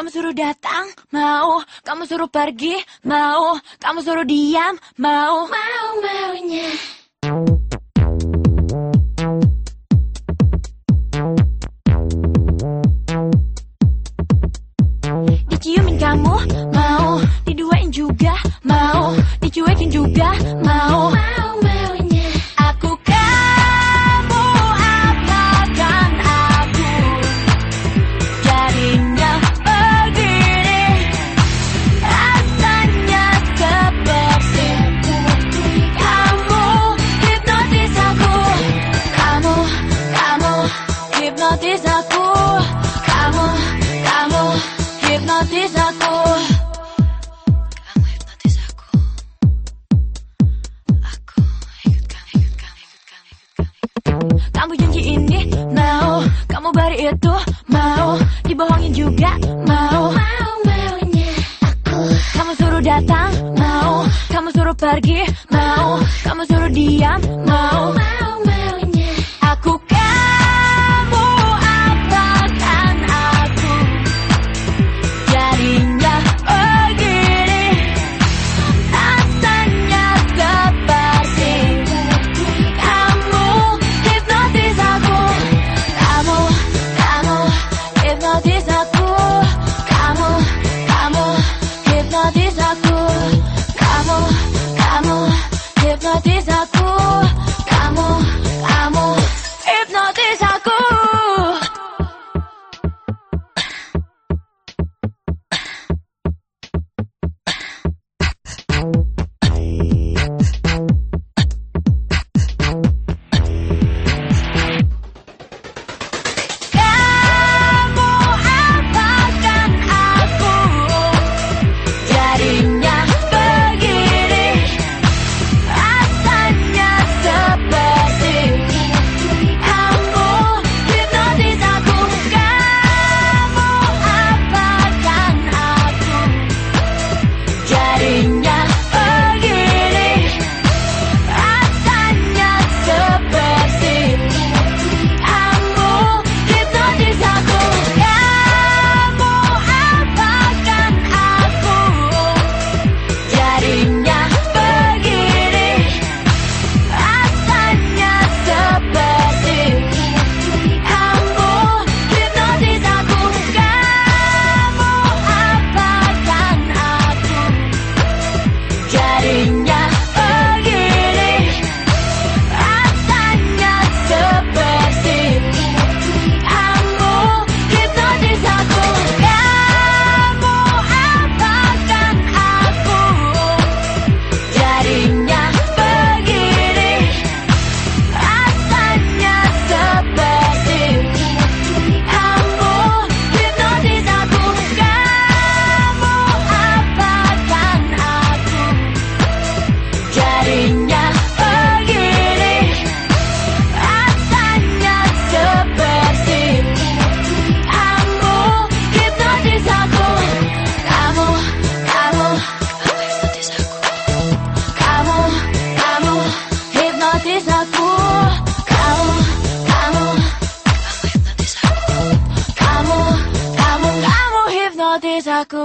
kamu suruh datang, mau, kamu suruh pergi, mau, kamu suruh diam, mau, mau maunya. Diciumin kamu, mau, diduain juga, mau, dicuekin juga, mau, mau kamu janji ini mau. Kamu bari itu mau. Dibohongin juga mau. Mau maunya aku. Kamu suruh datang mau. Kamu suruh pergi mau. Kamu suruh diam mau जाको